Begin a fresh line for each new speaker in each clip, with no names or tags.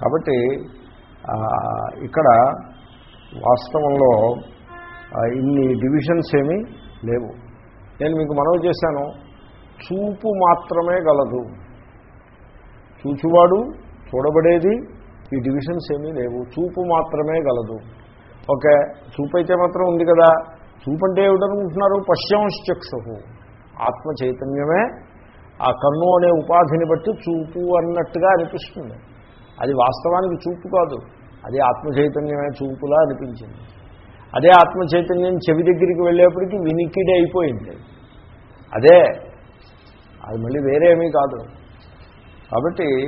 కాబట్టి ఇక్కడ వాస్తవంలో ఇన్ని డివిజన్స్ ఏమీ లేవు. నేను మీకు మనవి చేశాను. చూపు మాత్రమే గలదు. చూచువాడు చూడబడేది ఈ డివిజన్స్ ఏమీ లేవు. చూపు మాత్రమే గలదు. ఓకే చూపు అయితే మాత్రం ఉంది కదా. చూపు అంటే ఏమిటనుకుంటున్నారు పశ్యంశ్చక్షు ఆత్మ చైతన్యమే ఆ కన్ను అనే ఉపాధిని బట్టి చూపు అన్నట్టుగా అనిపిస్తుంది. అది వాస్తవానికి చూపు కాదు. అది ఆత్మచైతన్యమే చూపులా అనిపించింది. అదే ఆత్మచైతన్యం చెవి దగ్గరికి వెళ్ళేప్పటికీ వినికిడి అయిపోయింది. అదే అది మళ్ళీ వేరేమీ కాదు. కాబట్టి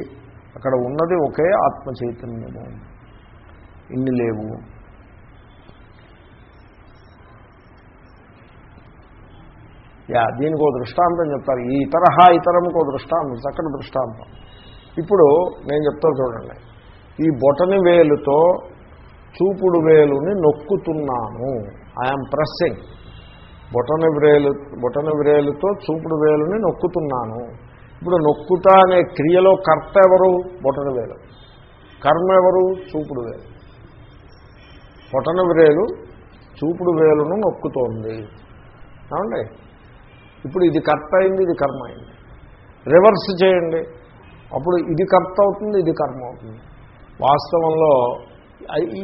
అక్కడ ఉన్నది ఒకే ఆత్మచైతన్యము. ఇన్ని లేవు. యా దీనికి ఒక దృష్టాంతం చెప్తారు. ఈ ఇతరహా ఇతరంకి ఒక దృష్టాంతం చక్కటి దృష్టాంతం. ఇప్పుడు నేను చెప్తా చూడండి. ఈ బొటని వేలుతో చూపుడు వేలుని నొక్కుతున్నాను. ఐఎమ్ ప్రెస్సింగ్ బొటన వ్రేలు బొటన వ్రేలుతో చూపుడు వేలుని నొక్కుతున్నాను. ఇప్పుడు నొక్కుతా అనే క్రియలో కర్త ఎవరు? బొటన వేలు. కర్మ ఎవరు? చూపుడు వేలు. బొటన వ్రేలు చూపుడు వేలును నొక్కుతోంది. ఏమండి? ఇప్పుడు ఇది కర్త అయింది ఇది కర్మ అయింది. రివర్స్ చేయండి. అప్పుడు ఇది కర్త అవుతుంది ఇది కర్మ అవుతుంది. వాస్తవంలో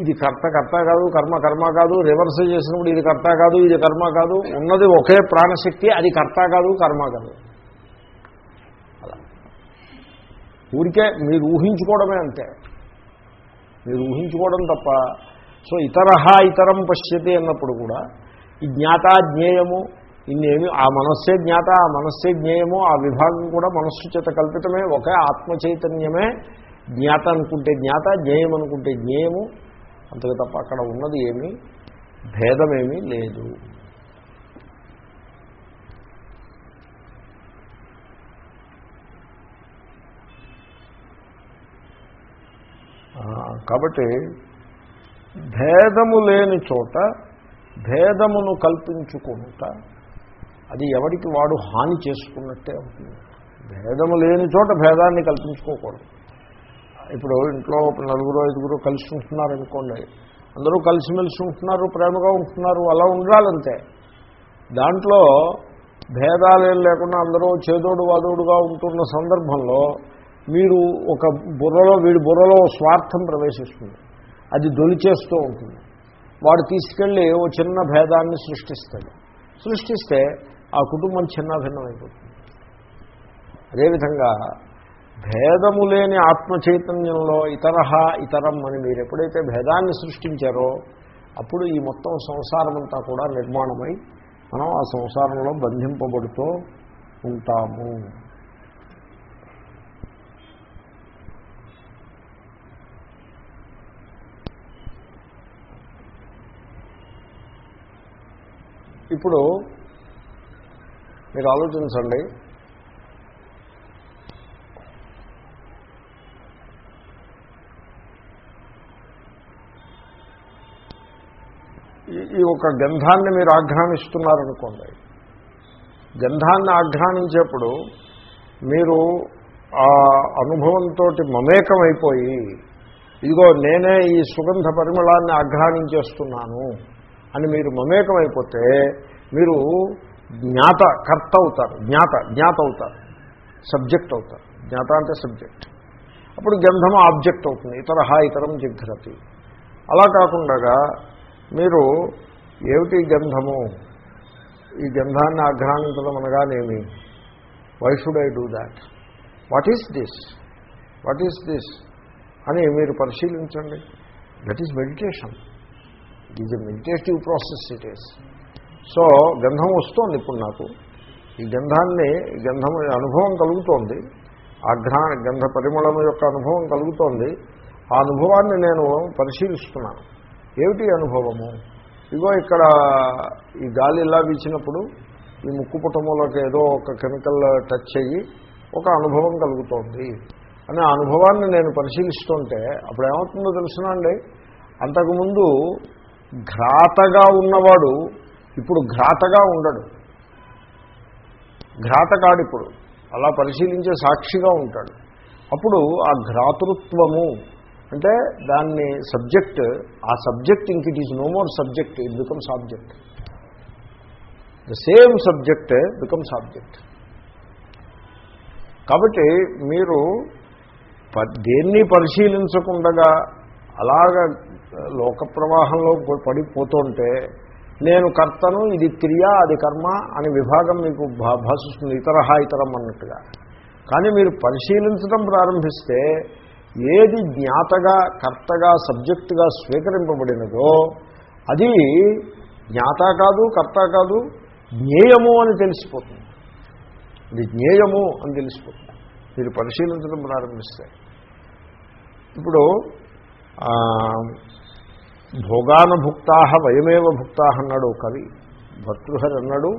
ఇది కర్త కర్త కాదు కర్మ కర్మ కాదు. రివర్స్ చేసినప్పుడు ఇది కర్త కాదు ఇది కర్మ కాదు. ఉన్నది ఒకే ప్రాణశక్తి అది కర్త కాదు కర్మ కాదు. అలా. ఊరికే మీరు ఊహించుకోవడమే అంతే. మీరు ఊహించుకోవడం తప్ప సో ఇతర ఇతరం పశ్యతి అన్నప్పుడు కూడా ఈ జ్ఞాత జ్ఞేయము ఇన్నేమి ఆ మనస్సే జ్ఞాత ఆ మనస్సే జ్ఞేయము ఆ విభాగం కూడా మనస్సు చేత కల్పితమే ఒకే ఆత్మ చైతన్యమే జ్ఞాత అనుకుంటే జ్ఞాత జ్ఞేయం అనుకుంటే జ్ఞేయము. అంతకు తప్ప అక్కడ ఉన్నది ఏమీ భేదమేమీ లేదు. కాబట్టి భేదము లేని చోట భేదమును కల్పించుకుంటా అది ఎవరికి వాడు హాని చేసుకున్నట్టే అవుతుంది. భేదము లేని చోట భేదాన్ని కల్పించుకోకూడదు. ఇప్పుడు ఇంట్లో నలుగురు ఐదుగురు కలిసి ఉంటున్నారు అనుకోండి అందరూ కలిసిమెలిసి ఉంటున్నారు ప్రేమగా ఉంటున్నారు అలా ఉండాలంతే. దాంట్లో భేదాలేం లేకుండా అందరూ చేదోడు వాదోడుగా ఉంటున్న సందర్భంలో మీరు ఒక బుర్రలో వీడి బుర్రలో స్వార్థం ప్రవేశిస్తుంది. అది దొలిచేస్తూ ఉంటుంది. వాడు తీసుకెళ్ళి ఓ చిన్న భేదాన్ని సృష్టిస్తాడు. సృష్టిస్తే ఆ కుటుంబం చిన్నభిన్నమైపోతుంది అదేవిధంగా భేదము లేని ఆత్మ చైతన్యంలో ఇతరహ ఇతరం అని మీరు ఎప్పుడైతే భేదాన్ని సృష్టించారో అప్పుడు ఈ మొత్తం సంసారమంతా కూడా నిర్మాణమై మనం ఆ సంసారంలో బంధింపబడుతూ ఉంటాము. ఇప్పుడు మీరు ఆలోచించండి. ఈ- ఒక గంధాన్ని మీరు ఆఘ్రానిస్తున్నారనుకోండి గంధాన్ని ఆఘ్రానించేప్పుడు మీరు ఆ అనుభవంతో మమేకం అయిపోయి ఇదిగో నేనే ఈ సుగంధ పరిమళాన్ని ఆఘ్రానించేస్తున్నాను అని మీరు మమేకం అయిపోతే మీరు జ్ఞాత కర్త అవుతారు జ్ఞాత జ్ఞాత అవుతారు సబ్జెక్ట్ అవుతారు. జ్ఞాత అంటే సబ్జెక్ట్ అప్పుడు గంధం ఆబ్జెక్ట్ అవుతుంది ఇతరహ ఇతరం జిఘ్రతి. అలా కాకుండా మీరు ఏమిటి గంధము? ఈ గంధాన్ని ఆఘ్రానించడం అనగానేమి why should I do that what is this what is this అని మీరు పరిశీలించండి. That is meditation it is a meditative process it is so గంధం వస్తోంది ఇప్పుడు నాకు. ఈ గంధాన్ని గంధం అనుభవం కలుగుతోంది. ఆఘ్రా గంధ పరిమళం యొక్క అనుభవం కలుగుతోంది. ఆ అనుభవాన్ని నేను పరిశీలిస్తున్నాను. ఏమిటి అనుభవము? ఇగో ఇక్కడ ఈ గాలి ఇలా వీచినప్పుడు ఈ ముక్కు పుటములకు ఏదో ఒక కెమికల్ టచ్ అయ్యి ఒక అనుభవం కలుగుతోంది అనే అనుభవాన్ని నేను పరిశీలిస్తుంటే అప్పుడు ఏమవుతుందో తెలుసునండి అంతకుముందు ఘ్రాతగా ఉన్నవాడు ఇప్పుడు ఘ్రాతగా ఉండడు. ఘాతకాడు ఇప్పుడు అలా పరిశీలించే సాక్షిగా ఉంటాడు. అప్పుడు ఆ ఘ్రాతృత్వము అంటే దాన్ని సబ్జెక్ట్ ఆ సబ్జెక్ట్ ఇంక it is no more subject it becomes object the same subject becomes object కాబట్టి మీరు ప- దేన్ని పరిశీలించకుండా అలాగా లోక ప్రవాహంలో పడిపోతుంటే నేను కర్తను ఇది క్రియ అది కర్మ అని విభాగం మీకు భా- భాషిస్తుంది ఇతర ఇతరం అన్నట్టుగా. కానీ మీరు పరిశీలించడం ప్రారంభిస్తే ఏది జ్ఞాతగా కర్తగా సబ్జెక్టుగా స్వీకరింపబడినదో అది జ్ఞాత కాదు కర్త కాదు జ్ఞేయము అని తెలిసిపోతుంది. ఇది జ్ఞేయము అని తెలిసిపోతుంది. మీరు పరిశీలించడం ప్రారంభిస్తే. ఇప్పుడు భోగానుభుక్తా వయమేవ భుక్తా అన్నాడు కవి. భర్తృహరి అన్నాడు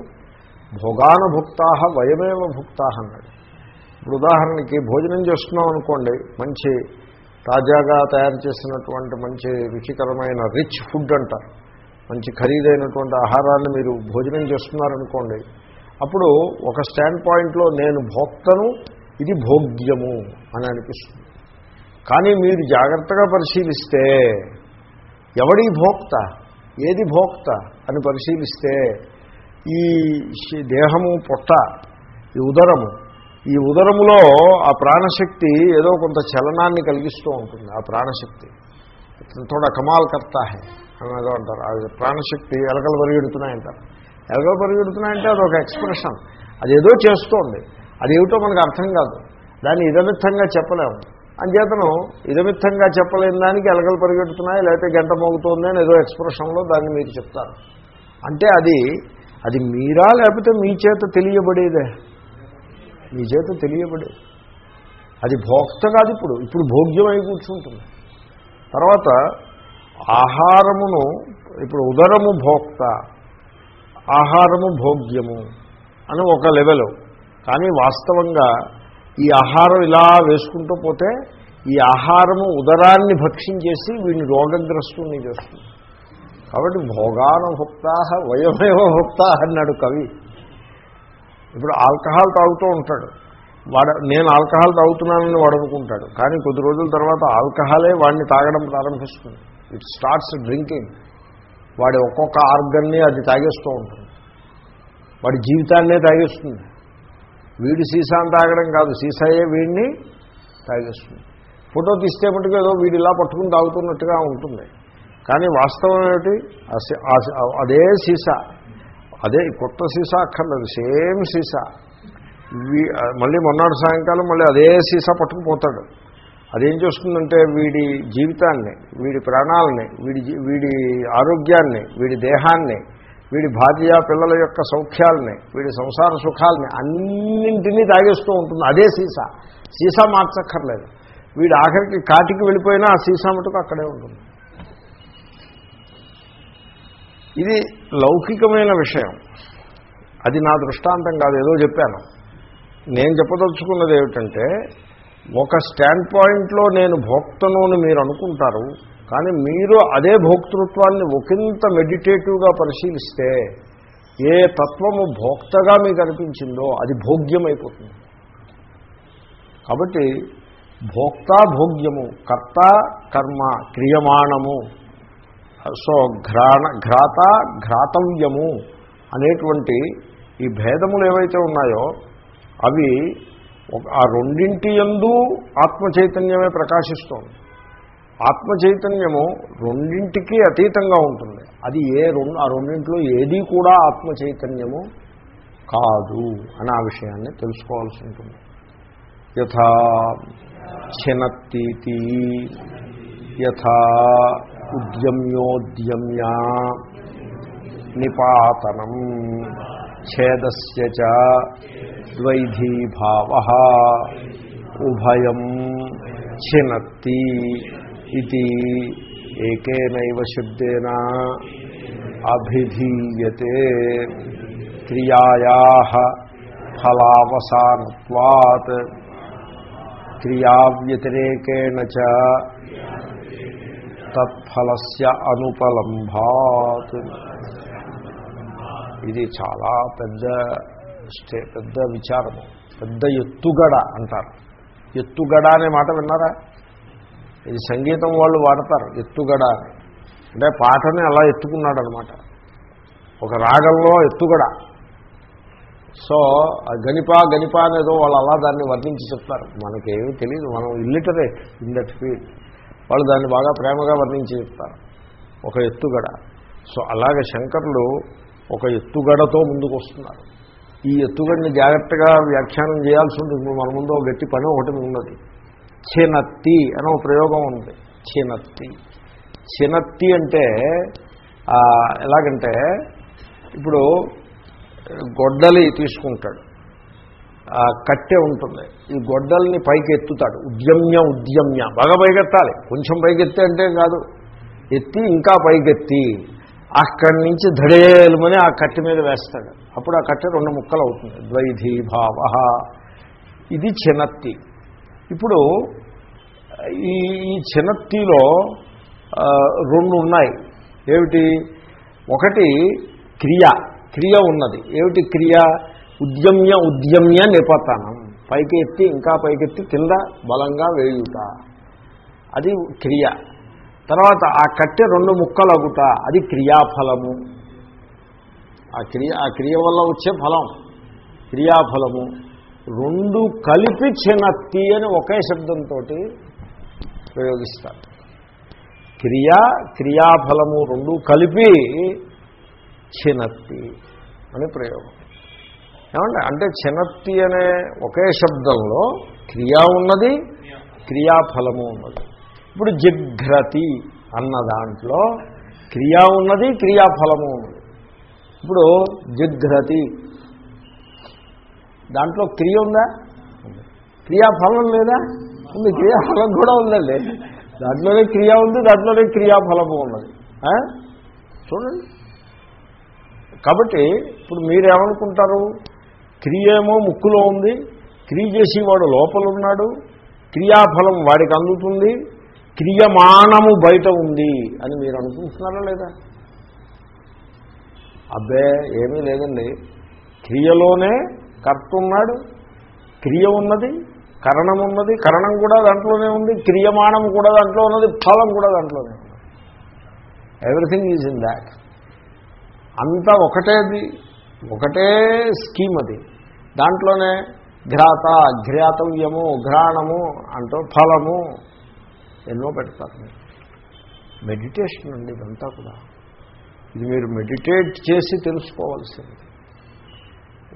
భోగానుభుక్తా వయమేవ భుక్తా అన్నాడు. ఇప్పుడు ఉదాహరణకి భోజనం చేస్తున్నాం అనుకోండి మంచి తాజాగా తయారు చేసినటువంటి మంచి రుచికరమైన రిచ్ ఫుడ్ అంటారు. మంచి ఖరీదైనటువంటి ఆహారాన్ని మీరు భోజనం చేస్తున్నారనుకోండి అప్పుడు ఒక స్టాండ్ పాయింట్లో నేను భోక్తను ఇది భోగ్యము అని అనిపిస్తుంది. కానీ మీరు జాగ్రత్తగా పరిశీలిస్తే ఎవడి భోక్త? ఏది భోక్త? అని పరిశీలిస్తే ఈ దేహము పొట్ట ఈ ఉదరము ఈ ఉదరములో ఆ ప్రాణశక్తి ఏదో కొంత చలనాన్ని కలిగిస్తూ ఉంటుంది ఆ ప్రాణశక్తి. తోడ కమాల్ కర్తా హే అంటారు. ఆ ప్రాణశక్తి ఎలకలు పరిగెడుతున్నాయంటారు. ఎలకలు పరిగెడుతున్నాయంటే అదొక ఎక్స్ప్రెషన్. అదేదో చేస్తోంది. అదేమిటో మనకు అర్థం కాదు. దాన్ని ఇదమిత్తంగా చెప్పలేము. అంచేతను ఇదమిత్తంగా చెప్పలేని దానికి ఎలకలు పరిగెడుతున్నాయి లేకపోతే గంట మోగుతోంది అని ఏదో ఎక్స్ప్రెషన్లో దాన్ని మీరు చెప్తారు. అంటే అది అది మీరా లేకపోతే మీ చేత తెలియబడేదే? మీ చేత తెలియబడేది. అది భోక్త కాదు ఇప్పుడు ఇప్పుడు భోగ్యమై కూర్చుంటుంది. తర్వాత ఆహారమును ఇప్పుడు ఉదరము భోక్త ఆహారము భోగ్యము అని ఒక లెవెల్. కానీ వాస్తవంగా ఈ ఆహారం ఇలా వేసుకుంటూ పోతే ఈ ఆహారము ఉదరాన్ని భక్షించేసి వీడిని రోగగ్రస్తుని చేస్తుంది. కాబట్టి భోగానుభుక్తా వయమేవ భుక్తా అన్నాడు కవి. ఇప్పుడు ఆల్కహాల్ తాగుతూ ఉంటాడు. వాడు నేను ఆల్కహాల్ తాగుతున్నానని వాడు అనుకుంటాడు. కానీ కొద్ది రోజుల తర్వాత ఆల్కహాలే వాడిని తాగడం ప్రారంభిస్తుంది. ఇట్ స్టార్ట్స్ డ్రింకింగ్ వాడి ఒక్కొక్క ఆర్గన్ని అది తాగేస్తూ ఉంటుంది. వాడి జీవితాన్నే తాగేస్తుంది. వీడి సీసాను తాగడం కాదు సీసాయే వీడిని తాగేస్తుంది. ఫోటో తీస్తే మటుకు ఏదో వీడు ఇలా పట్టుకుని తాగుతున్నట్టుగా ఉంటుంది. కానీ వాస్తవం ఏమిటి? అదే సీసా. అదే కొత్త సీసా అక్కర్లేదు సేమ్ సీసా. వీ- మళ్ళీ మొన్నటి సాయంకాలం మళ్ళీ అదే సీసా పట్టుకుపోతాడు అదేం చేస్తుందంటే వీడి జీవితాన్ని వీడి ప్రాణాలని వీడి వీడి ఆరోగ్యాన్ని వీడి దేహాన్ని వీడి భార్య పిల్లల యొక్క సౌఖ్యాలని వీడి సంసార సుఖాలని అన్నింటినీ తాగేస్తూ ఉంటుంది. అదే సీసా. సీసా మార్చక్కర్లేదు. వీడి ఆఖరికి కాటికి వెళ్ళిపోయినా ఆ సీసా మటుకు అక్కడే ఉంటుంది. ఇది లౌకికమైన విషయం. అది నా దృష్టాంతం కాదు ఏదో చెప్పాను. నేను చెప్పదలుచుకున్నది ఏమిటంటే ఒక స్టాండ్ పాయింట్లో నేను భోక్తను అని మీరు అనుకుంటారు కానీ మీరు అదే భోక్తృత్వాన్ని ఒకంత మెడిటేటివ్గా పరిశీలిస్తే ఏ తత్వము భోక్తగా మీకు అనిపించిందో అది భోగ్యమైపోతుంది. కాబట్టి భోక్త భోగ్యము కర్త కర్మ క్రియమాణము సో ఘ్రాణ ఘ్రాత ఘ్రాతవ్యము అనేటువంటి ఈ భేదములు ఏవైతే ఉన్నాయో అవి ఒక- ఆ రెండింటి యందు ఆత్మ చైతన్యమే ప్రకాశిస్తోంది. ఆత్మ చైతన్యము రెండింటికి అతీతంగా ఉంటుంది. అది ఏ రెండు ఆ రెండింటిలో ఏది కూడా ఆత్మ చైతన్యము కాదు అని ఆ విషయాన్ని తెలుసుకోవాల్సి ఉంటుంది. యథా చినత్తీతి యథా ఉద్యమ్యోద్యమ్య నిపాతనం ఛేదస్య ద్వైధీభావ ఉభయం చినత్తి ఇది ఏకేనైవ శబ్దేన అభిధీయతే క్రియాయా ఫలావసానత్వాత్ క్రియావ్యతిరేకేణ చ తత్ఫలస్య అనుపలంభాత్ ఇది చాలా పెద్ద స్టే పెద్ద విచారము. పెద్ద ఎత్తుగడ అంటారు. ఎత్తుగడ అనే మాట విన్నారా? ఇది సంగీతం వాళ్ళు వాడతారు ఎత్తుగడ. అంటే పాటని అలా ఎత్తుకున్నాడు అనమాట ఒక రాగంలో ఎత్తుగడ. సో ఆ గణిపా గణిపా అనేదో వాళ్ళు అలా దాన్ని వర్ణించి చెప్తారు. మనకేమీ తెలియదు మనం ఇల్లిటరేట్ ఇన్ దట్ ఫీల్డ్ వాళ్ళు దాన్ని బాగా ప్రేమగా వర్ణించి చెప్తారు. ఒక ఎత్తుగడ. సో అలాగే శంకరులు ఒక ఎత్తుగడతో ముందుకు వస్తున్నారు ఈ ఎత్తుగడిని జాగ్రత్తగా వ్యాఖ్యానం చేయాల్సి ఉంటుంది. మన ముందు గట్టి పని ఒకటి ఉన్నది చినత్తి అనే ప్రయోగం ఉంది. చినత్తి చినత్తి అంటే ఎలాగంటే ఇప్పుడు గొడ్డలి తీసుకుంటాడు. ఆ కట్టె ఉంటుంది. ఈ గొడ్డల్ని పైకి ఎత్తుతాడు. ఉద్యమ్య ఉద్యమ్య. బాగా పైకెత్తాలి. కొంచెం పైకెత్తే అంటే కాదు. ఎత్తి ఇంకా పైకెత్తి అక్కడి నుంచి ధడేలుమని ఆ కట్టె మీద వేస్తాడు. అప్పుడు ఆ కట్టె రెండు ముక్కలు అవుతుంది. ద్వైధీ భావ. ఇది చినత్తి ఇప్పుడు ఈ ఈ చినత్తిలో రెండు ఉన్నాయి ఏమిటి? ఒకటి క్రియ క్రియ ఉన్నది. ఏమిటి క్రియ? ఉద్యమ్య ఉద్యమ్య నిపతనం పైకి ఎత్తి ఇంకా పైకెత్తి కింద బలంగా వేయుట. అది క్రియ. తర్వాత ఆ కట్టె రెండు ముక్కలగుట అది క్రియాఫలము. ఆ క్రియ ఆ క్రియ వల్ల వచ్చే ఫలం క్రియాఫలము. రెండు కలిపి చినత్తి అని ఒకే శబ్దంతో ప్రయోగిస్తారు. క్రియ క్రియాఫలము రెండు కలిపి చినత్తి అని ప్రయోగం. ఏమంటే అంటే చినత్తి అనే ఒకే శబ్దంలో క్రియ ఉన్నది క్రియాఫలము ఉన్నది. ఇప్పుడు జిఘ్రతి అన్న దాంట్లో క్రియ ఉన్నది క్రియాఫలము ఉన్నది. ఇప్పుడు జిఘ్రతి దాంట్లో క్రియ ఉందా? క్రియాఫలం లేదా? ఉంది క్రియాఫలం కూడా ఉందండి. దాంట్లోనే క్రియ ఉంది దాంట్లోనే క్రియాఫలము ఉన్నది. చూడండి. కాబట్టి ఇప్పుడు మీరేమనుకుంటారు? క్రియ ఏమో ముక్కులో ఉంది క్రియ చేసేవాడు లోపల ఉన్నాడు క్రియాఫలం వాడికి అందుతుంది క్రియమాణము బయట ఉంది అని మీరు అనుకుంటున్నారా లేదా? అబ్బే ఏమీ లేదండి. క్రియలోనే కర్త ఉన్నాడు క్రియ ఉన్నది కరణం ఉన్నది కరణం కూడా దాంట్లోనే ఉంది క్రియమాణం కూడా దాంట్లో ఉన్నది ఫలం కూడా దాంట్లోనే ఉంది. ఎవ్రీథింగ్ ఈజ్ ఇన్ దాట్ అంతా ఒకటేది ఒకటే స్కీమ్ అది. దాంట్లోనే ఘ్రాత ఘ్రాతవ్యము ఘ్రాణము అంటూ ఫలము ఎన్నో పెడతారు మెడిటేషన్ అండి ఇదంతా కూడా. ఇది మీరు మెడిటేట్ చేసి తెలుసుకోవాల్సింది.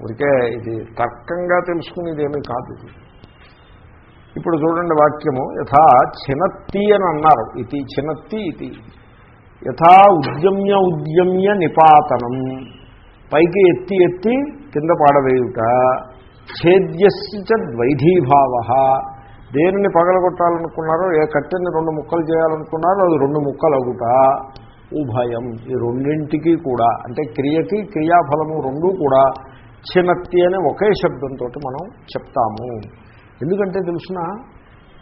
ఊరికే ఇది తర్కంగా తెలుసుకునేది ఏమీ కాదు. ఇది ఇప్పుడు చూడండి వాక్యము. యథా చినత్తి అని అన్నారు. ఇది చినత్తి ఇది యథా ఉద్యమ్య ఉద్యమ్య నిపాతనం. పైకి ఎత్తి ఎత్తి కింద పాడవేయుట. ఛేద్యశ్చ ద్వైధీభావ. దేనిని పగలగొట్టాలనుకున్నారో ఏ కట్టెని రెండు ముక్కలు చేయాలనుకున్నారో అది రెండు ముక్కలు అగుట ఉభయం. ఈ రెండింటికి కూడా. అంటే క్రియకి క్రియాఫలము రెండూ కూడా. చినత్తి అనే ఒకే శబ్దంతో మనం చెప్తాము. ఎందుకంటే తెలుసిన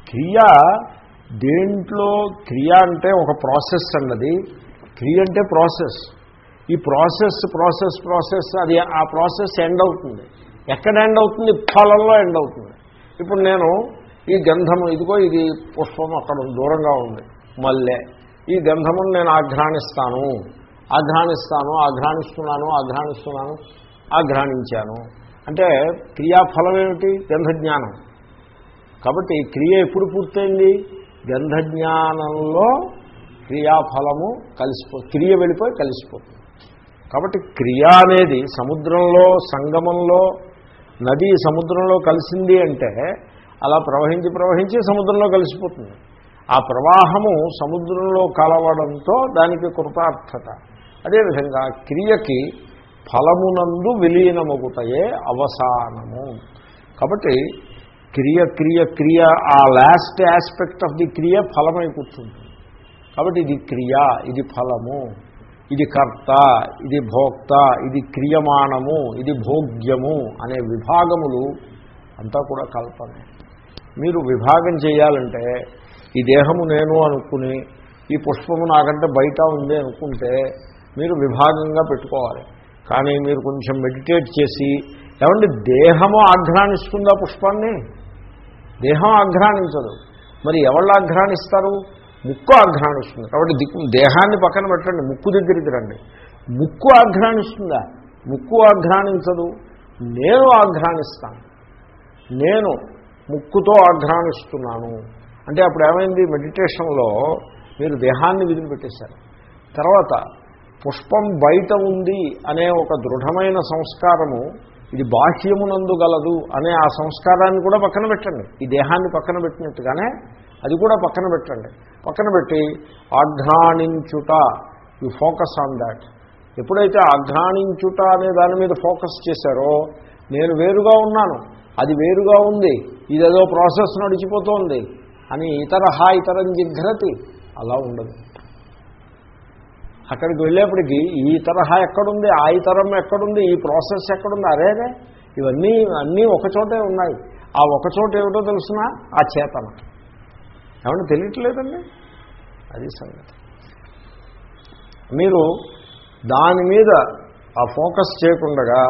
క్రియ దేంట్లో క్రియ అంటే ఒక ప్రాసెస్ అన్నది. క్రియ అంటే ప్రాసెస్. ఈ ప్రాసెస్ ప్రాసెస్ ప్రాసెస్ అది ఆ ప్రాసెస్ ఎండ్ అవుతుంది. ఎక్కడ ఎండ్ అవుతుంది? ఫలంలో ఎండ్ అవుతుంది. ఇప్పుడు నేను ఈ గంధము ఇదిగో ఇది పుష్పం అక్కడ దూరంగా ఉంది. మల్లె. ఈ గంధమును నేను ఆఘ్రాణిస్తాను. ఆఘ్రాణిస్తాను ఆఘ్రాణిస్తున్నాను ఆఘ్రాణిస్తున్నాను. ఆఘ్రాణించాను అంటే క్రియాఫలం ఏమిటి? గంధజ్ఞానం. కాబట్టి క్రియ ఎప్పుడు పూర్తయింది? గంధజ్ఞానంలో క్రియాఫలము కలిసిపో క్రియ వెళ్ళిపోయి కలిసిపోతుంది. కాబట్టి క్రియ అనేది సముద్రంలో సంగమంలో నది సముద్రంలో కలిసింది అంటే అలా ప్రవహించి ప్రవహించి సముద్రంలో కలిసిపోతుంది. ఆ ప్రవాహము సముద్రంలో కలవడంతో దానికి కృతార్థత. అదేవిధంగా క్రియకి ఫలమునందు విలీనమగుటయే అవసానము. కాబట్టి క్రియ క్రియ క్రియ ఆ లాస్ట్ ఆస్పెక్ట్ ఆఫ్ ది క్రియ ఫలమై కూర్చుంటుంది. కాబట్టి ఇది క్రియ ఇది ఫలము ఇది కర్త ఇది భోక్త ఇది క్రియమాణము ఇది భోగ్యము అనే విభాగములు అంతా కూడా కల్పనే. మీరు విభాగం చేయాలంటే ఈ దేహము నేను అనుకుని ఈ పుష్పము నాకంటే బయట ఉంది అనుకుంటే మీరు విభాగంగా పెట్టుకోవాలి. కానీ మీరు కొంచెం మెడిటేట్ చేసి ఏమంటే దేహము ఆఘ్రాణిస్తుందా పుష్పాన్ని? దేహం ఆఘ్రాణించదు. మరి ఎవళ్ళు ఆఘ్రాణిస్తారు? ముక్కు ఆఘ్రాణిస్తుంది. కాబట్టి దిక్కు దేహాన్ని పక్కన పెట్టండి ముక్కు దగ్గరికి రండి. ముక్కు ఆఘ్రాణిస్తుందా? ముక్కు ఆఘ్రాణించదు. నేను ఆఘ్రాణిస్తాను. నేను ముక్కుతో ఆఘ్రాణిస్తున్నాను. అంటే అప్పుడు ఏమైంది? మెడిటేషన్లో మీరు దేహాన్ని విదిలిపెట్టేశారు. తర్వాత పుష్పం బయట ఉంది అనే ఒక దృఢమైన సంస్కారము ఇది బాహ్యమునందు గలదు అనే ఆ సంస్కారాన్ని కూడా పక్కన పెట్టండి. ఈ దేహాన్ని పక్కన పెట్టినట్టుగానే అది కూడా పక్కన పెట్టండి. పక్కన పెట్టి ఆఘ్రాణించుట యు ఫోకస్ ఆన్ దాట్. ఎప్పుడైతే ఆఘ్రాణించుట అనే దాని మీద ఫోకస్ చేశారో నేను వేరుగా ఉన్నాను అది వేరుగా ఉంది ఇదేదో ప్రాసెస్ నడిచిపోతోంది అని ఇతర హా ఇతరం జిఘ్రతి అలా ఉండదు. అక్కడికి వెళ్ళేప్పటికీ ఈ తరహా ఎక్కడుంది ఆ ఇతరం ఎక్కడుంది ఈ ప్రాసెస్ ఎక్కడుంది? అరేదే ఇవన్నీ అన్నీ ఒకచోటే ఉన్నాయి. ఆ ఒకచోట ఏమిటో తెలుసిన? ఆ చేతన. ఏమన్నా తెలియట్లేదండి? అది సంగతి. మీరు దాని మీద ఆ ఫోకస్ చేయకుండా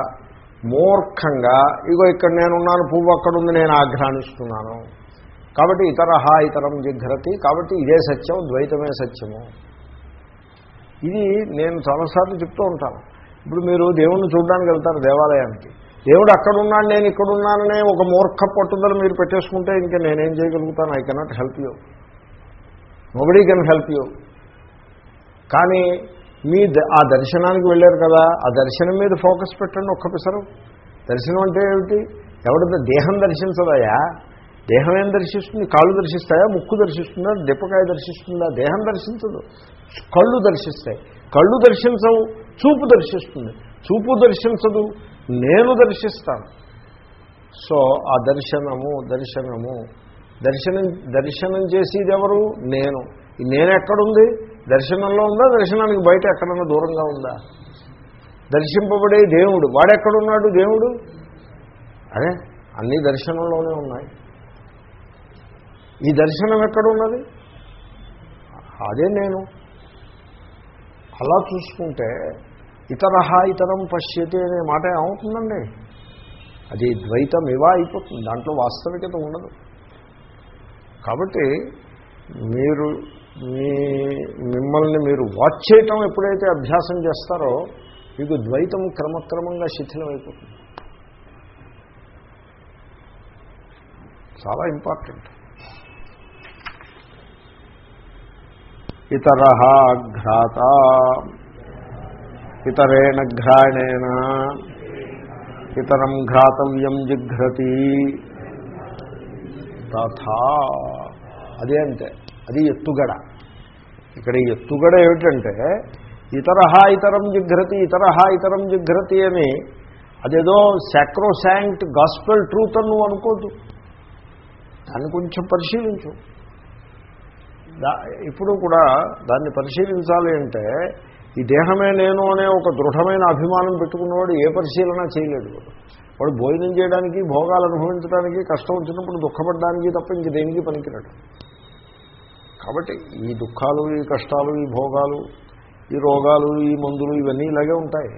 మూర్ఖంగా ఇగో ఇక్కడ నేనున్నాను పువ్వు అక్కడుంది నేను ఆఘ్రానిస్తున్నాను కాబట్టి ఇతర ఇతరం జిఘ్రతి కాబట్టి ఇదే సత్యం ద్వైతమే సత్యము. ఇది నేను చాలాసార్లు చెప్తూ ఉంటాను. ఇప్పుడు మీరు దేవుణ్ణి చూడడానికి వెళ్తారు దేవాలయానికి. దేవుడు అక్కడున్నాడు నేను ఇక్కడున్నాననే ఒక మూర్ఖ పట్టుదల మీరు పెట్టేసుకుంటే ఇంకా నేనేం చేయగలుగుతాను? I cannot help you nobody can help you కానీ మీ ద- ఆ దర్శనానికి వెళ్ళారు కదా ఆ దర్శనం మీద ఫోకస్ పెట్టండి ఒక్క పిసరు. దర్శనం అంటే ఏమిటి? ఎవడ దేహం దర్శించదయా? దేహం ఏం దర్శిస్తుంది కాళ్ళు దర్శిస్తాయా? ముక్కు దర్శిస్తుందా? దెప్పకాయ దర్శిస్తుందా? దేహం దర్శించదు. కళ్ళు దర్శిస్తాయి. కళ్ళు దర్శించవు చూపు దర్శిస్తుంది. చూపు దర్శించదు నేను దర్శిస్తాను. సో ఆ దర్శనము దర్శనము. దర్శనం దర్శనం చేసేది ఎవరు నేను నేను ఎక్కడుంది? దర్శనంలో ఉందా? దర్శనానికి బయట ఎక్కడన్నా దూరంగా ఉందా? దర్శింపబడే దేవుడు. వాడెక్కడున్నాడు దేవుడు? అదే అన్ని దర్శనంలోనే ఉన్నాయి. ఈ దర్శనం ఎక్కడున్నది? అదే నేను. అలా చూసుకుంటే ఇతర ఇతరం పశ్యతి అనే మాట ఏమవుతుందండి? అది ద్వైతం ఇవా అయిపోతుంది. దాంట్లో వాస్తవికత ఉండదు. కాబట్టి మీరు మీ మిమ్మల్ని మీరు వాచ్ చేయటం ఎప్పుడైతే అభ్యాసం చేస్తారో మీకు ద్వైతం క్రమక్రమంగా శిథిలమైపోతుంది. చాలా ఇంపార్టెంట్. ఇతర ఘ్రాత. ఇతరేణ ఘ్రాణేన. ఇతరం ఘాతవ్యం జిఘ్రతి. తథా. అదే అంతే అది ఎత్తుగడ. ఇక్కడ ఎత్తుగడ ఏమిటంటే ఇతర ఇతరం జిఘ్రతి ఇతర ఇతరం జిఘ్రతి అని అదేదో సాక్రోశాంక్ట్ గాస్పెల్ ట్రూత్ అని నువ్వు అనుకోద్దు. దాన్ని కొంచెం పరిశీలించు. ఇప్పుడు కూడా దాన్ని పరిశీలించాలి అంటే ఈ దేహమే నేను అనే ఒక దృఢమైన అభిమానం పెట్టుకున్నవాడు ఏ పరిశీలన చేయలేడు. వాడు భోజనం చేయడానికి భోగాలు అనుభవించడానికి కష్టం వచ్చినప్పుడు దుఃఖపడడానికి తప్ప ఇంక దేనికి పనికిరాడు. కాబట్టి ఈ దుఃఖాలు ఈ కష్టాలు ఈ భోగాలు ఈ రోగాలు ఈ మందులు ఇవన్నీ ఇలాగే ఉంటాయి.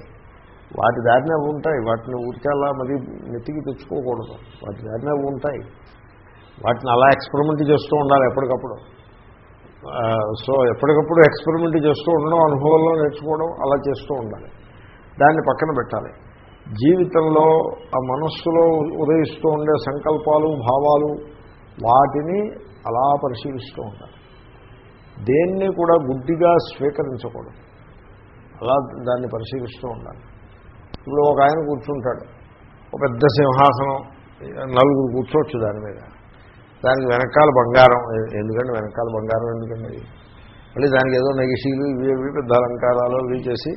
వాటి దారినే ఉంటాయి. వాటిని ఊరికే మరి నెత్తికి తెచ్చుకోకూడదు. వాటి దారినే ఉంటాయి. వాటిని అలా ఎక్స్పెరిమెంట్ చేస్తూ ఉండాలి ఎప్పటికప్పుడు. సో ఎప్పటికప్పుడు ఎక్స్పెరిమెంట్ చేస్తూ ఉండడం అనుభవంలో నేర్చుకోవడం అలా చేస్తూ ఉండాలి. దాన్ని పక్కన పెట్టాలి. జీవితంలో ఆ మనస్సులో ఉదయిస్తూ ఉండే సంకల్పాలు భావాలు వాటిని అలా పరిశీలిస్తూ ఉండాలి. దేన్ని కూడా గుడ్డిగా స్వీకరించకూడదు. అలా దాన్ని పరిశీలిస్తూ ఉండాలి. ఇప్పుడు ఒక ఆయన కూర్చుంటాడు. ఒక పెద్ద సింహాసనం నలుగురు కూర్చోవచ్చు దాని మీద. దానికి వెనకాల బంగారం. ఎందుకంటే వెనకాల బంగారం ఎందుకండి? మళ్ళీ దానికి ఏదో నెగిషీలు ఇవి ఇవి పెద్ద అలంకారాలు ఇవి చేసి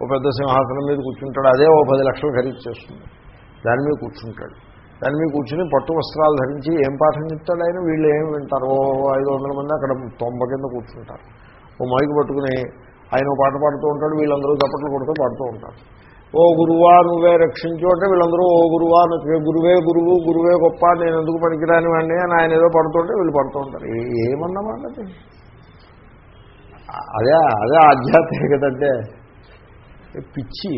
ఓ పెద్ద సింహాసనం మీద కూర్చుంటాడు. అదే ఓ పది లక్షలు ఖరీదు చేస్తుంది. దాని మీద కూర్చుంటాడు. దాని మీద కూర్చుని పట్టు వస్త్రాలు ధరించి ఏం పాఠం చెప్తాడు ఆయన? వీళ్ళు ఏం వింటారు? ఓ ఐదు వందల మంది అక్కడ తొంభ కింద కూర్చుంటారు. ఓ మైకు పట్టుకుని ఆయన పాట పాడుతూ ఉంటాడు. వీళ్ళందరూ చప్పట్లు కొడుతూ పాడుతూ ఉంటారు. ఓ గురువా నువ్వే రక్షించు అంటే వీళ్ళందరూ ఓ గురువా గురువే గురువు గురువే గొప్ప నేను ఎందుకు పనికిరాని వాడిని? అని ఆయన ఏదో పడుతుంటే వీళ్ళు పడుతూ ఉంటారు. ఏమన్నమాట అదే? అదే ఆధ్యాత్మికత అంటే. పిచ్చి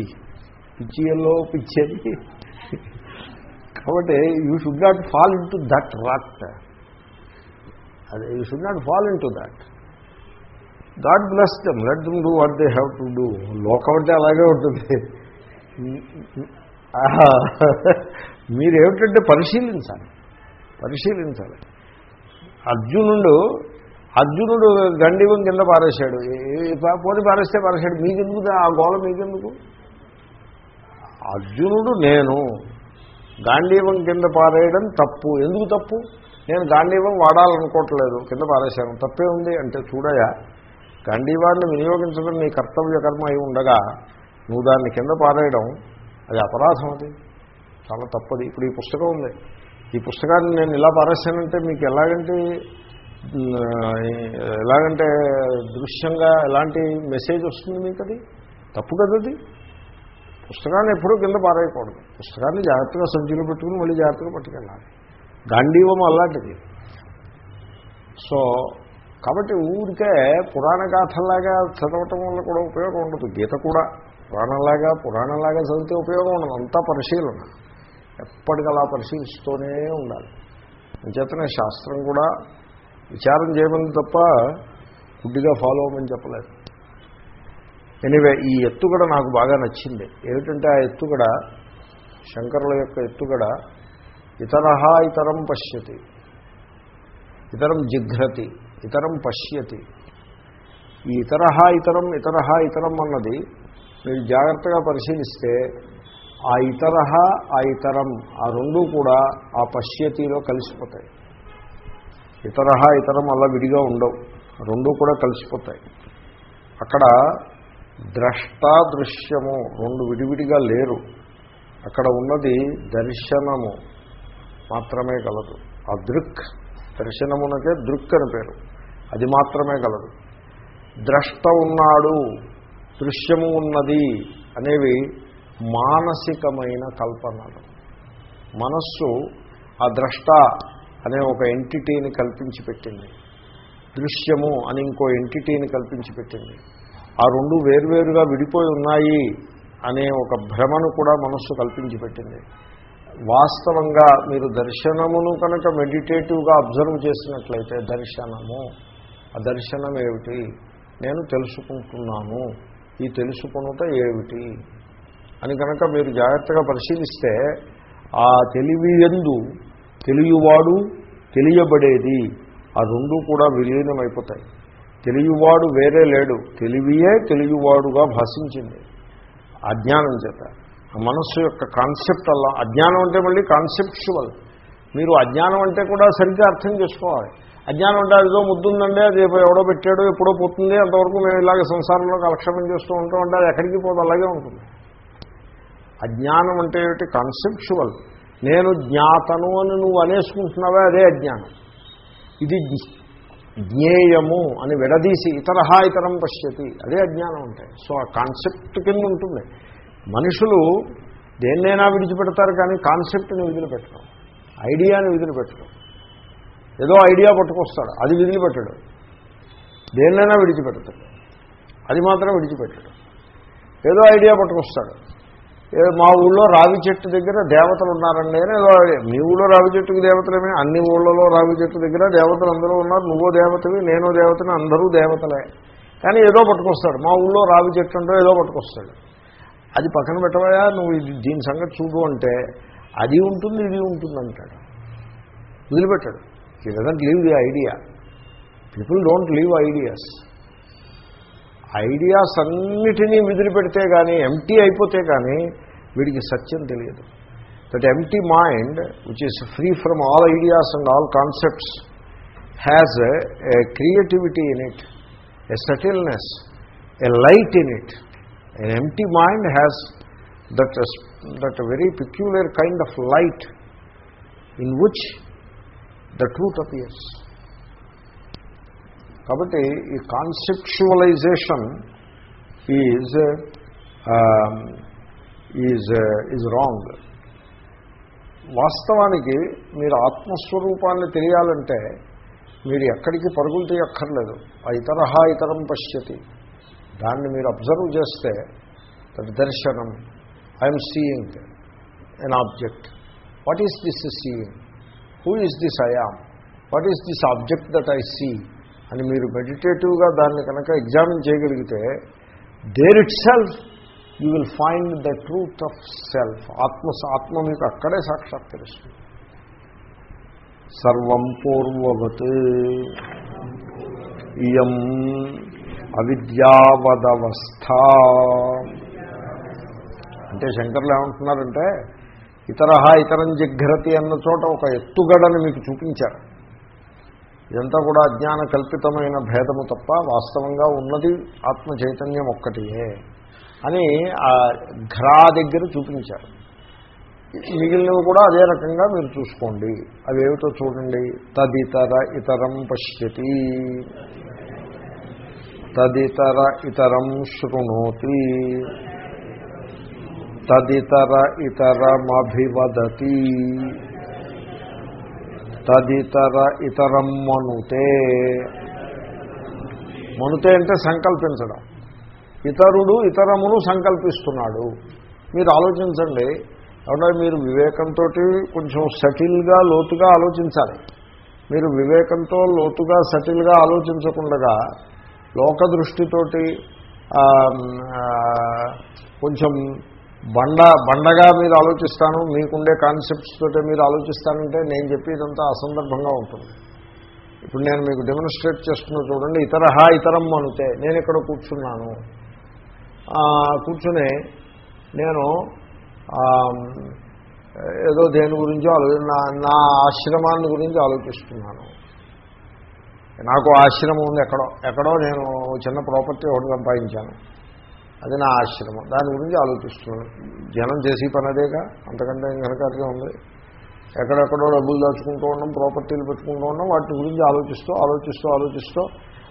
పిచ్చిలో పిచ్చి కాబట్టి you should not fall into that rut అదే you should not fall into that God bless them let them do what they have to do లోకం అంటే అలాగే ఉంటుంది. మీరేమిటంటే పరిశీలించాలి. పరిశీలించాలి. అర్జునుడు అర్జునుడు గండివం కింద పారేశాడు. పోతే పారేస్తే పారేశాడు. మీకెందుకు ఆ గోళ మీకెందుకు? అర్జునుడు నేను గాంధీవం కింద పారేయడం తప్పు. ఎందుకు తప్పు? నేను గాంధీవం వాడాలనుకోవట్లేదు. కింద పారేశాను. తప్పే ఉంది అంటే చూడయా. గాంధీవాన్ని వినియోగించడం నీ కర్తవ్య కర్మ అయి ఉండగా నువ్వు దాన్ని కింద పారేయడం అది అపరాధం అది. చాలా తప్పది. ఇప్పుడు ఈ పుస్తకం ఉంది. ఈ పుస్తకాన్ని నేను ఇలా పారేశానంటే మీకు ఎలాగంటే ఎలాగంటే దృశ్యంగా ఎలాంటి మెసేజ్ వస్తుంది మీకు అది? తప్పు కదది పుస్తకాన్ని ఎప్పుడూ కింద పారేయకూడదు. పుస్తకాన్ని జాగ్రత్తగా సంచులు పెట్టుకుని మళ్ళీ జాగ్రత్తగా పట్టుకెళ్ళాలి. గాంధీవం అలాంటిది. సో కాబట్టి ఊరికే పురాణ గాథల్లాగా చదవటం వల్ల కూడా ఉపయోగం ఉండదు. గీత కూడా. పురాణంలాగా పురాణంలాగా చదివితే ఉపయోగం ఉండదు. అంతా పరిశీలన. ఎప్పటికలా పరిశీలిస్తూనే ఉండాలి. అంచేతనే శాస్త్రం కూడా విచారం చేయమని తప్ప గుడ్డిగా ఫాలో అవ్వమని చెప్పలేదు. ఎనివే ఈ ఎత్తుగడ నాకు బాగా నచ్చింది. ఏమిటంటే ఆ ఎత్తుగడ శంకరుల యొక్క ఎత్తుగడ ఇతరహ ఇతరం పశ్యతి. ఇతరం జిఘ్రతి ఇతరం పశ్యతి. ఈ ఇతరహ ఇతరం ఇతరహ ఇతరం అన్నది మీరు జాగ్రత్తగా పరిశీలిస్తే ఆ ఇతరహ ఆ ఇతరం ఆ రెండూ కూడా ఆ పశ్యతిలో కలిసిపోతాయి. ఇతరహ ఇతరం అలా విడిగా ఉండవు. రెండూ కూడా కలిసిపోతాయి. అక్కడ ద్రష్టా దృశ్యము రెండు విడివిడిగా లేరు. అక్కడ ఉన్నది దర్శనము మాత్రమే కలదు. ఆ దృక్ దర్శనమునకే దృక్ అని పేరు. అది మాత్రమే కలదు. ద్రష్ట ఉన్నాడు. దృశ్యము ఉన్నది అనేవి మానసికమైన కల్పనలు. మనస్సు ఆ ద్రష్ట అనే ఒక ఎంటిటీని కల్పించి పెట్టింది. దృశ్యము అని ఇంకో ఎంటిటీని కల్పించి పెట్టింది. ఆ రెండు వేర్వేరుగా విడిపోయి ఉన్నాయి అనే ఒక భ్రమను కూడా మనస్సు కల్పించి పెట్టింది. వాస్తవంగా మీరు దర్శనమును కనుక మెడిటేటివ్గా అబ్జర్వ్ చేసినట్లయితే దర్శనము ఆ దర్శనం ఏమిటి నేను తెలుసుకుంటున్నాను. ఈ తెలుసుకునుట ఏమిటి? అని కనుక మీరు జాగ్రత్తగా పరిశీలిస్తే ఆ తెలివి ఎందు తెలియవాడు తెలియబడేది. ఆ రెండు కూడా విలీనమైపోతాయి. తెలియవాడు వేరే లేడు. తెలివియే తెలియవాడుగా భాషించింది. అజ్ఞానం చేత. ఆ మనస్సు యొక్క కాన్సెప్ట్ అలా. అజ్ఞానం అంటే మళ్ళీ కాన్సెప్చువల్. మీరు అజ్ఞానం అంటే కూడా సరిగ్గా అర్థం చేసుకోవాలి. అజ్ఞానం అంటే అదిదో ముద్దుందండి అది ఎవడో పెట్టాడో ఎప్పుడో పోతుంది అంతవరకు మేము ఇలాగ సంసారంలో కలక్షణం చేస్తూ ఉంటాం అంటే అది ఎక్కడికి పోదు అలాగే ఉంటుంది. అజ్ఞానం అంటే ఏమిటి? కాన్సెప్చువల్ నేను జ్ఞాతను అని నువ్వు అనేసుకుంటున్నావే అదే అజ్ఞానం. ఇది జ్ఞేయము అని విడదీసి ఇతరహా ఇతరం పశ్యతి అదే అజ్ఞానం అంటే. సో ఆ కాన్సెప్ట్ కింద ఉంటుంది. మనుషులు దేన్నైనా విడిచిపెడతారు కానీ కాన్సెప్ట్ని వదిలిపెట్టడం ఐడియాని వదిలిపెట్టడం ఏదో ఐడియా పట్టుకొస్తాడు. అది విదిలిపెట్టడు. దేన్నైనా విడిచిపెడతాడు. అది మాత్రం విడిచిపెట్టడు. ఏదో ఐడియా పట్టుకొస్తాడు. మా ఊళ్ళో రావి చెట్టు దగ్గర దేవతలు ఉన్నారండి అని ఏదో మీ ఊళ్ళో రావి చెట్టుకి దేవతలేమే అన్ని ఊళ్ళలో రావి చెట్టు దగ్గర దేవతలు అందరూ ఉన్నారు. నువ్వో దేవతవి నేను దేవతని అందరూ దేవతలే. కానీ ఏదో పట్టుకొస్తాడు. మా ఊళ్ళో రావి చెట్టు అంటూ ఏదో పట్టుకొస్తాడు. అది పక్కన పెట్టవయా నువ్వు ఇది దీని సంగతి చూడు అంటే అది ఉంటుంది ఇది ఉంటుంది అంటాడు. వదిలిపెట్టాడు. ఈ doesn't leave the idea people don't leave ideas ideas అన్నిటినీ వదిలిపెడితే కానీ ఎంటీ అయిపోతే కానీ వీడికి సత్యం తెలియదు that empty mind which is free from all ideas and all concepts has a creativity in it a subtleness a light in it an empty mind has that that very peculiar kind of light in which the truth appears కాబట్టి ఈ conceptualization is is is wrong వాస్తవానికి మీరు ఆత్మస్వరూపాన్ని తెలియాలంటే మీరు ఎక్కడికి పరుగులు తీయక్కర్లేదు. ఆ ఇతరహా ఇతరం పశ్యతి. దాన్ని మీరు అబ్జర్వ్ చేస్తే దర్శనం I'm seeing an object what is this seeing who is this I am what is this object that I see అని మీరు మెడిటేటివ్గా దాన్ని కనుక ఎగ్జామిన్ చేయగలిగితే there itself you will find the truth of self ఆత్మ ఆత్మ మీకు అక్కడే సాక్షాత్కరిస్తుంది సర్వం పూర్వవత్ ఇయం అవిద్యావదవస్థ. అంటే శంకర్లు ఏమంటున్నారంటే ఇతర ఇతరం జిఘ్రతి అన్న చోట ఒక ఎత్తుగడని మీకు చూపించారు. ఇదంతా కూడా అజ్ఞాన కల్పితమైన భేదము తప్ప వాస్తవంగా ఉన్నది ఆత్మ చైతన్యం ఒక్కటియే అని ఆ ఘ్రా దగ్గర చూపించారు. మిగిలినవి కూడా అదే రకంగా మీరు చూసుకోండి. అవేమిటో చూడండి. తదితర ఇతరం పశ్యతి. తదితర ఇతరం శృణోతి. తదితర ఇతరమభివదతి. తదితర ఇతరం మనుతే. మనుతే అంటే సంకల్పించడం. ఇతరుడు ఇతరమును సంకల్పిస్తున్నాడు. మీరు ఆలోచించండి. అవునా మీరు వివేకంతో కొంచెం సటిల్గా లోతుగా ఆలోచించాలి. మీరు వివేకంతో లోతుగా సటిల్గా ఆలోచించకుండా లోక దృష్టితోటి కొంచెం బండ బండగా మీరు ఆలోచిస్తాను మీకుండే కాన్సెప్ట్స్ తోటే మీరు ఆలోచిస్తానంటే నేను చెప్పేదంతా అసందర్భంగా ఉంటుంది. ఇప్పుడు నేను మీకు డెమోన్స్ట్రేట్ చేస్తున్నా చూడండి ఇతర ఇతరం అనుతే నేను ఇక్కడ కూర్చున్నాను. కూర్చుని నేను ఏదో దేని గురించో నా నా ఆశ్రమాన్ని గురించి ఆలోచిస్తున్నాను. నాకు ఆశ్రమం ఉంది ఎక్కడో ఎక్కడో నేను చిన్న ప్రాపర్టీ ఒకటి సంపాదించాను. అది నా ఆశ్రమం. దాని గురించి ఆలోచిస్తున్నాను. జనం చేసి పని అదేగా? అంతకంటే వెనకాటగా ఉంది? ఎక్కడెక్కడో డబ్బులు దాచుకుంటూ ఉండడం ప్రాపర్టీలు పెట్టుకుంటూ ఉండడం వాటి గురించి ఆలోచిస్తూ ఆలోచిస్తూ ఆలోచిస్తూ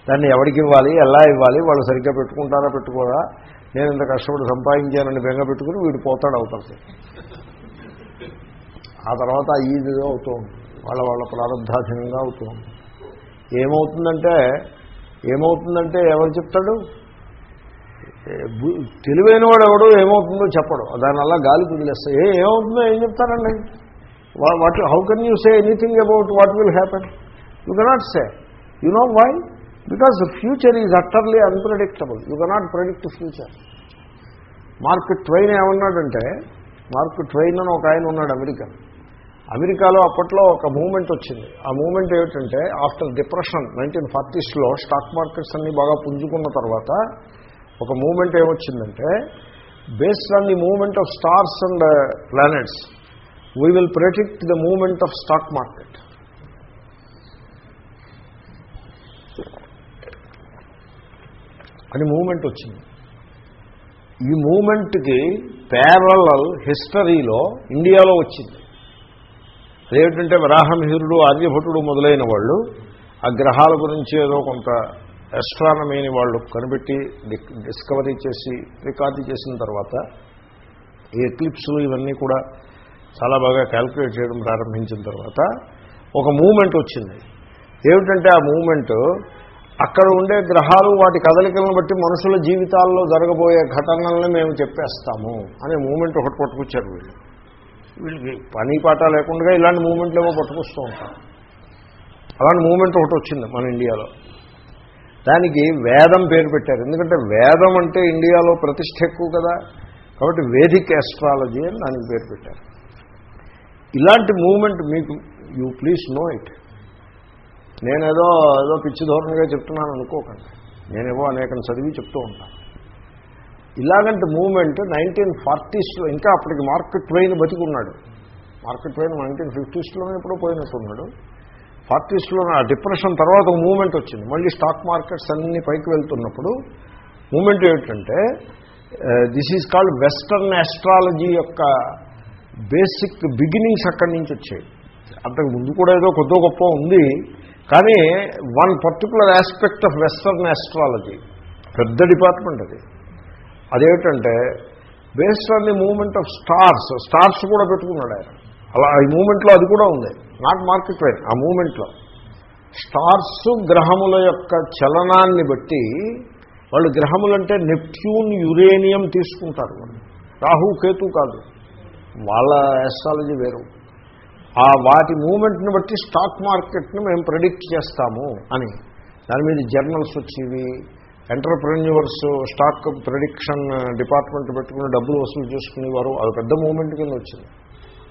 దాన్ని ఎవరికి ఇవ్వాలి ఎలా ఇవ్వాలి వాళ్ళు సరిగ్గా పెట్టుకుంటారా పెట్టుకోరా? నేను ఇంత కష్టపడి సంపాదించానని బెంగ పెట్టుకుని వీడు పోతాడు అవుతాడు ఆ తర్వాత ఈజీగా అవుతూ ఉంటుంది వాళ్ళ వాళ్ళ ప్రారంభాధీనంగా అవుతూ ఉంటుంది ఏమవుతుందంటే ఏమవుతుందంటే ఎవరు చెప్తాడు? తెలివైన వాడు ఎవడు ఏమవుతుందో చెప్పడు. దాని గాలి కుదిలేస్తాయి ఏ ఏమవుతుందో ఏం చెప్తారండి? What how can you say anything about what will happen you cannot say you know why because future is utterly unpredictable you cannot predict future Mark Twain ఏమన్నాడంటే మార్క్ ట్రైన్ అని ఒక ఆయన ఉన్నాడు అమెరికా. అమెరికాలో అప్పట్లో ఒక మూమెంట్ వచ్చింది. ఆ మూమెంట్ ఏమిటంటే ఆఫ్టర్ డిప్రెషన్ నైన్టీన్ ఫార్టీస్లో స్టాక్ మార్కెట్స్ అన్నీ బాగా పుంజుకున్న తర్వాత ఒక moment ఏమొచ్చిందంటే based on the moment of stars and planets we will predict the moment of stock market అని మూమెంట్ వచ్చింది. ఈ మూమెంట్కి ప్యారలల్ హిస్టరీలో ఇండియాలో వచ్చింది. అదేమిటంటే వరాహమిహిరుడు ఆర్యభటుడు మొదలైన వాళ్ళు ఆ గ్రహాల గురించి ఏదో కొంత ఎస్ట్రానమీని వాళ్ళు కనిపెట్టి డి- డిస్కవరీ చేసి రికార్డు చేసిన తర్వాత ఈ ఎక్లిప్స్లు ఇవన్నీ కూడా చాలా బాగా క్యాల్కులేట్ చేయడం ప్రారంభించిన తర్వాత ఒక మూమెంట్ వచ్చింది. ఏమిటంటే ఆ మూమెంట్ అక్కడ ఉండే గ్రహాలు వాటి కదలికలను బట్టి మనుషుల జీవితాల్లో జరగబోయే ఘటనల్ని మేము చెప్పేస్తాము అనే మూమెంట్ ఒకటి పట్టుకొచ్చారు వీళ్ళు. వీళ్ళకి పని పాట లేకుండా ఇలాంటి మూమెంట్లు ఏమో పట్టుకొస్తూ ఉంటారు. అలాంటి మూమెంట్ ఒకటి వచ్చింది మన ఇండియాలో. దానికి వేదం పేరు పెట్టారు. ఎందుకంటే వేదం అంటే ఇండియాలో ప్రతిష్ట ఎక్కువ కదా. కాబట్టి వేదిక్ ఆస్ట్రాలజీ అని దానికి పేరు పెట్టారు. ఇలాంటి మూమెంట్ మీకు యూ ప్లీజ్ నో ఇట్ నేనేదో ఏదో పిచ్చి ధోరణిగా చెప్తున్నాను అనుకోకండి. నేనేవో అనేకం చదివి చెప్తూ ఉంటాను ఇలాగంటి మూమెంట్ నైన్టీన్ ఫార్టీస్లో ఇంకా అప్పటికి మార్క్ ట్రైన్ బతికున్నాడు. మార్క్ ట్రైన్ నైన్టీన్ ఫిఫ్టీస్లోనే ఎప్పుడో పోయినట్టున్నాడు ఫార్టీస్లో ఆ డిప్రెషన్ తర్వాత ఒక మూమెంట్ వచ్చింది. మళ్ళీ స్టాక్ మార్కెట్స్ అన్నీ పైకి వెళ్తున్నప్పుడు మూమెంట్ ఏమిటంటే this is called western astrology యొక్క బేసిక్ బిగినింగ్స్ అక్కడి నుంచి వచ్చాయి. అంతకు ముందు కూడా ఏదో కొద్దో గొప్ప ఉంది కానీ one particular aspect of western astrology పెద్ద డిపార్ట్మెంట్ అది. అదేమిటంటే based on the moment of stars stars కూడా పెట్టుకున్నాడు ఆయన. అలా ఈ మూమెంట్లో అది కూడా ఉంది. నాట్ మార్కెట్ రేట్ ఆ మూమెంట్లో. స్టార్స్ గ్రహముల యొక్క చలనాన్ని బట్టి వాళ్ళు గ్రహములంటే నెప్ట్యూన్ యురేనియం తీసుకుంటారు వాళ్ళు. రాహు కేతు కాదు. వాళ్ళ ఎస్ట్రాలజీ వేరు. ఆ వాటి మూమెంట్ని బట్టి స్టాక్ మార్కెట్ని మేము ప్రెడిక్ట్ చేస్తాము అని. దాని మీద జర్నల్స్ వచ్చేవి ఎంటర్ప్రెన్యూవర్స్ స్టాక్ ప్రెడిక్షన్ డిపార్ట్మెంట్ పెట్టుకుని డబ్బులు వసూలు చేసుకునేవారు. అది పెద్ద మూమెంట్ కింద వచ్చింది.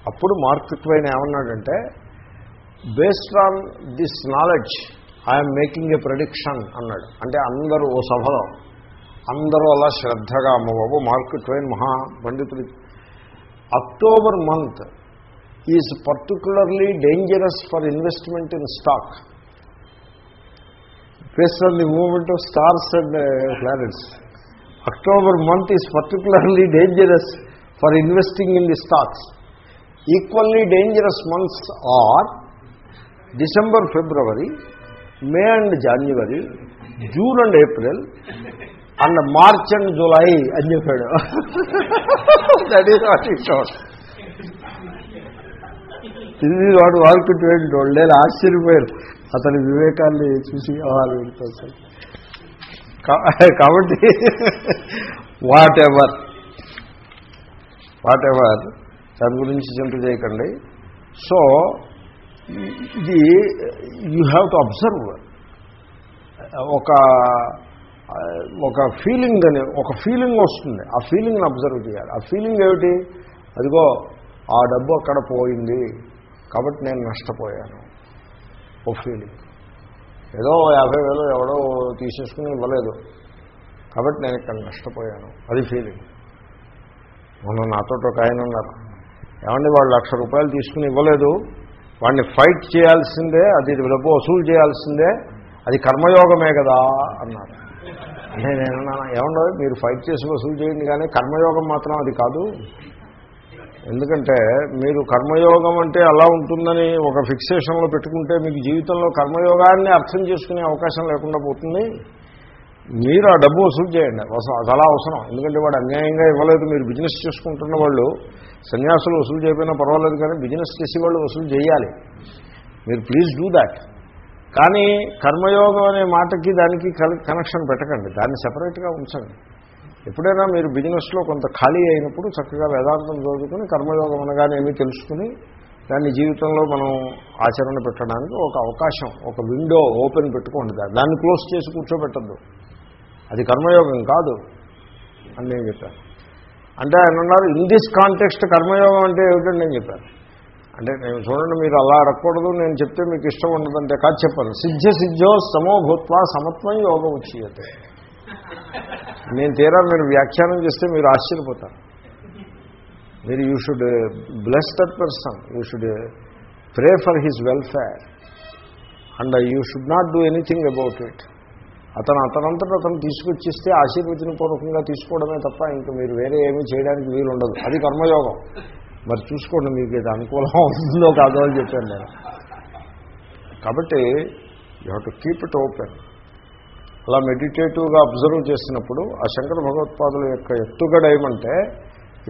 అప్పుడు మార్క్ ట్వైన్ ఏమన్నాడంటే based on this knowledge I'm making a prediction అన్నాడు. అంటే అందరూ ఓ సభలో అందరూ అలా శ్రద్ధగా అమ్మబాబు మార్క్ ట్వైన్ మహా పండితుడు. October month is particularly dangerous for investment in stock based on the movement of stars and planets October month is particularly dangerous for investing in the stocks equally dangerous months are December February May and January June and April and March and July అని చెప్పాడు that is what it short ఇది వాడు వాడుకుంటూ వాళ్ళే ఆశ్చర్యపోయారు అతని వివేకాన్ని చూసి వాళ్ళు విడిపోతారు కాబట్టి వాట్ ఎవర్ వాట్ ఎవర్ దాని గురించి చింత చేయకండి. సో ఇది యూ హ్యావ్ టు అబ్జర్వ్ ఒక ఒక ఫీలింగ్ అని ఒక ఫీలింగ్ వస్తుంది. ఆ ఫీలింగ్ని అబ్జర్వ్ చేయాలి. ఆ ఫీలింగ్ ఏమిటి? అదిగో ఆ డబ్బు అక్కడ పోయింది. కాబట్టి నేను నష్టపోయాను. ఓ ఫీలింగ్ ఏదో యాభై వేలు ఎవడో తీసేసుకుని ఇవ్వలేదు. కాబట్టి నేను ఇక్కడ నష్టపోయాను. అది ఫీలింగ్ మొన్న నాతో ఒక ఆయన ఉన్నారు. ఏమండి వాళ్ళు లక్ష రూపాయలు తీసుకుని ఇవ్వలేదు. వాడిని ఫైట్ చేయాల్సిందే అది డబ్బు వసూలు చేయాల్సిందే అది కర్మయోగమే కదా అన్నారు. అంటే నేను ఏమన్నా మీరు ఫైట్ చేసి వసూలు చేయండి కానీ కర్మయోగం మాత్రం అది కాదు. ఎందుకంటే మీరు కర్మయోగం అంటే అలా ఉంటుందని ఒక ఫిక్సేషన్లో పెట్టుకుంటే మీకు జీవితంలో కర్మయోగాన్ని అర్థం చేసుకునే అవకాశం లేకుండా పోతుంది. మీరు ఆ డబ్బు వసూలు చేయండి. చాలా అవసరం. ఎందుకంటే వాడు అన్యాయంగా ఇవ్వలేదు మీరు బిజినెస్ చేసుకుంటున్న వాళ్ళు సన్యాసులు వసూలు చేయకపోయినా పర్వాలేదు కానీ బిజినెస్ చేసే వాళ్ళు వసూలు చేయాలి. మీరు ప్లీజ్ డూ దాట్ కానీ కర్మయోగం అనే మాటకి దానికి కనెక్షన్ పెట్టకండి. దాన్ని సెపరేట్గా ఉంచండి. ఎప్పుడైనా మీరు బిజినెస్లో కొంత ఖాళీ అయినప్పుడు చక్కగా వేదాంతం చదువుకుని కర్మయోగం అనగానేమీ తెలుసుకుని దాన్ని జీవితంలో మనం ఆచరణ పెట్టడానికి ఒక అవకాశం ఒక విండో ఓపెన్ పెట్టుకోండి. దాన్ని క్లోజ్ చేసి కూర్చోబెట్టద్దు. అది కర్మయోగం కాదు. అని నేను చెప్పాను. అంటే ఆయన అన్నారు ఇన్ దిస్ కాంటెక్స్ట్ కర్మయోగం అంటే ఏమిటండి? నేను చెప్పాను అంటే నేను చూడండి మీరు అలా అడగకూడదు నేను చెప్తే మీకు ఇష్టం ఉండదంటే కాదు చెప్పాను. సిద్ధ సిద్ధో సమోభూత్వ సమత్వం యోగం ఉచ్యతే. నేను తీరా మీరు వ్యాఖ్యానం చేస్తే మీరు ఆశ్చర్యపోతారు. మీరు you should bless that person you should pray for his welfare and you should not do anything about it అతను అతనంతటా అతను తీసుకొచ్చిస్తే ఆశీర్వచన పూర్వకంగా తీసుకోవడమే తప్ప ఇంకా మీరు వేరే ఏమీ చేయడానికి వీలు ఉండదు అది కర్మయోగం. మరి చూసుకోండి మీకు ఇది అనుకూలం అవుతుందో కాదో అని చెప్పాను నేను. కాబట్టి you have to keep it open. అలా మెడిటేటివ్గా అబ్జర్వ్ చేసినప్పుడు ఆ శంకర భగవత్పాదుల యొక్క ఎత్తుగడ ఏమంటే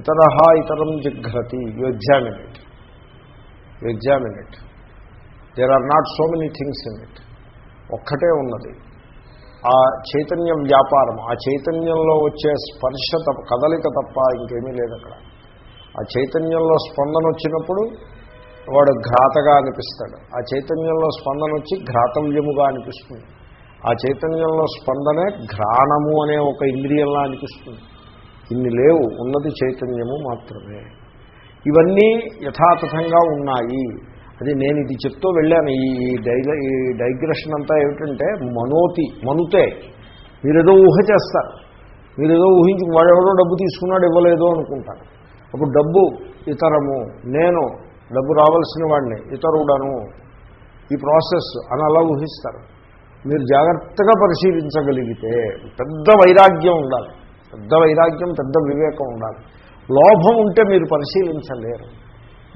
ఇతర ఇతరం జిఘ్రతి you examine it you examine it there are not so many things in it ఒక్కటే ఉన్నది. ఆ చైతన్యం వ్యాపారం ఆ చైతన్యంలో వచ్చే స్పర్శ తప్ప కదలిక తప్ప ఇంకేమీ లేదు అక్కడ. ఆ చైతన్యంలో స్పందన వచ్చినప్పుడు వాడు ఘాతగా అనిపిస్తాడు. ఆ చైతన్యంలో స్పందన వచ్చి ఘాతవ్యముగా అనిపిస్తుంది. ఆ చైతన్యంలో స్పందనే ఘ్రాణము అనే ఒక ఇంద్రియంలా అనిపిస్తుంది. ఇన్ని లేవు ఉన్నది చైతన్యము మాత్రమే. ఇవన్నీ యథాతథంగా ఉన్నాయి. అది నేను ఇది చెప్తూ వెళ్ళాను. ఈ డైల ఈ డైగ్రెషన్ అంతా ఏమిటంటే మనోతి మనుతే. మీరేదో ఊహ చేస్తారు. మీరేదో ఊహించి వాడెవడో డబ్బు తీసుకున్నాడు ఇవ్వలేదు అనుకుంటారు. అప్పుడు డబ్బు ఇతరము నేను డబ్బు రావాల్సిన వాడిని ఇతరుడను. ఈ ప్రాసెస్ అని అలా ఊహిస్తారు. మీరు జాగ్రత్తగా పరిశీలించగలిగితే పెద్ద వైరాగ్యం ఉండాలి. పెద్ద వైరాగ్యం పెద్ద వివేకం ఉండాలి. లోభం ఉంటే మీరు పరిశీలించలేరు.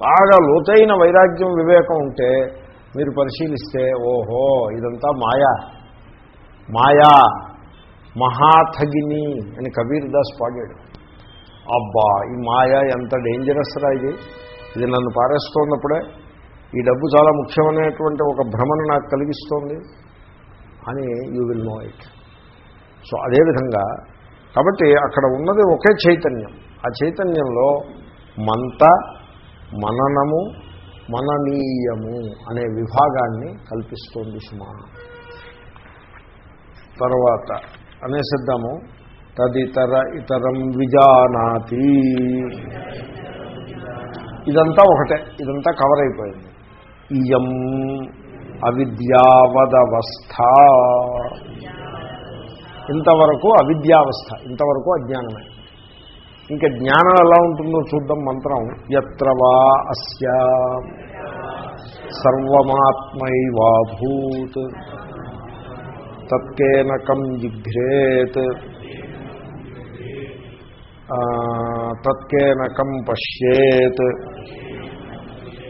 బాగా లోతైన వైరాగ్యం వివేకం ఉంటే మీరు పరిశీలిస్తే ఓహో ఇదంతా మాయా. మాయా మహాథగిని అని కబీర్ దాస్ పాడాడు. అబ్బా ఈ మాయా ఎంత డేంజరస్ రా ఇది. ఇది నన్ను పారేస్తున్నప్పుడే ఈ డబ్బు చాలా ముఖ్యమైనటువంటి ఒక భ్రమను నాకు కలిగిస్తోంది అని you will know it so అదేవిధంగా కాబట్టి అక్కడ ఉన్నది ఒకే చైతన్యం. ఆ చైతన్యంలో మంత మననము మననీయము అనే విభాగాన్ని కల్పిస్తోంది సుమా. తర్వాత అనేసిద్దాము. తదితర ఇతరం విజానాతి. ఇదంతా ఒకటే ఇదంతా కవర్ అయిపోయింది. ఇయం అవిద్యావదవస్థ. ఇంతవరకు అవిద్యావస్థ ఇంతవరకు అజ్ఞానమే. ఇంకా జ్ఞానం ఎలా ఉంటుందో చూద్దాం మంత్రం ఎత్రవా అస్య. సర్వమాత్మైవాభూత్ తత్కేనకం జిఘ్రేత్. తత్కేనకం పశ్యేత్.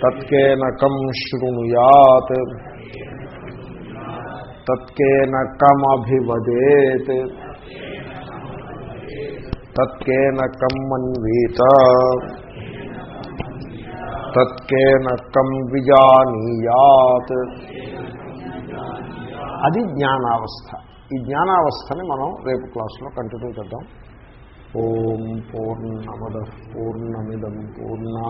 తత్కేనకం శృణుయాత్. తత్కేనకమభివదేత్ తత్కేన కమ్మన్వీత తత్కేన కం విజానీయాత్. అది జ్ఞానావస్థ. ఈ జ్ఞానావస్థని మనం రేపు క్లాస్లో కంటిన్యూ చేద్దాం. ఓం పూర్ణమద పూర్ణమిదం పూర్ణా